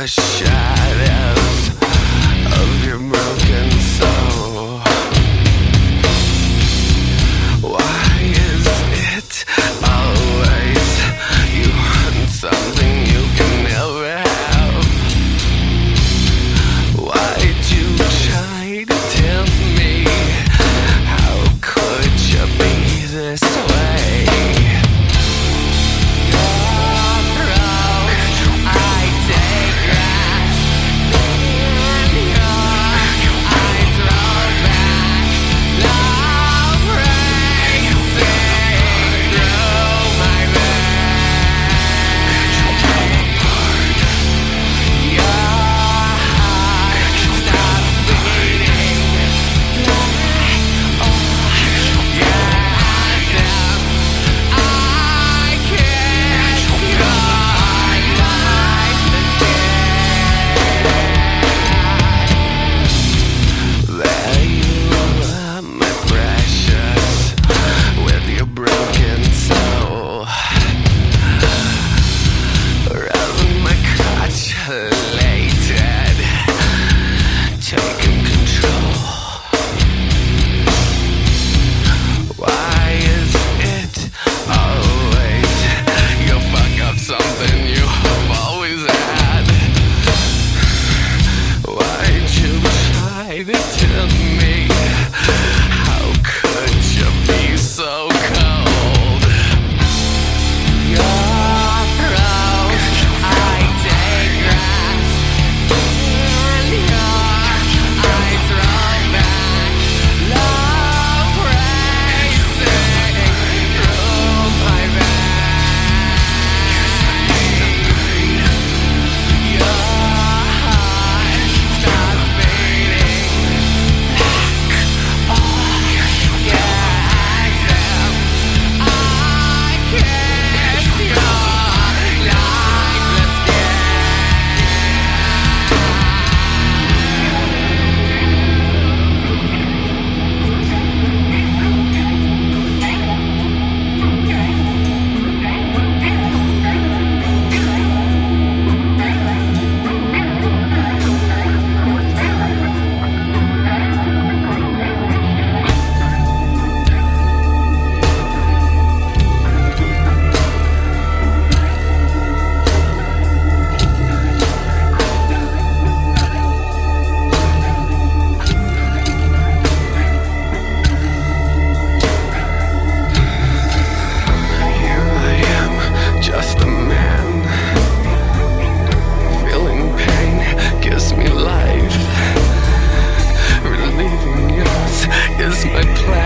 the shadows of your broken soul. Why is it always you want something you can never have? Why'd you try to tempt me? How could you be this? a cloud.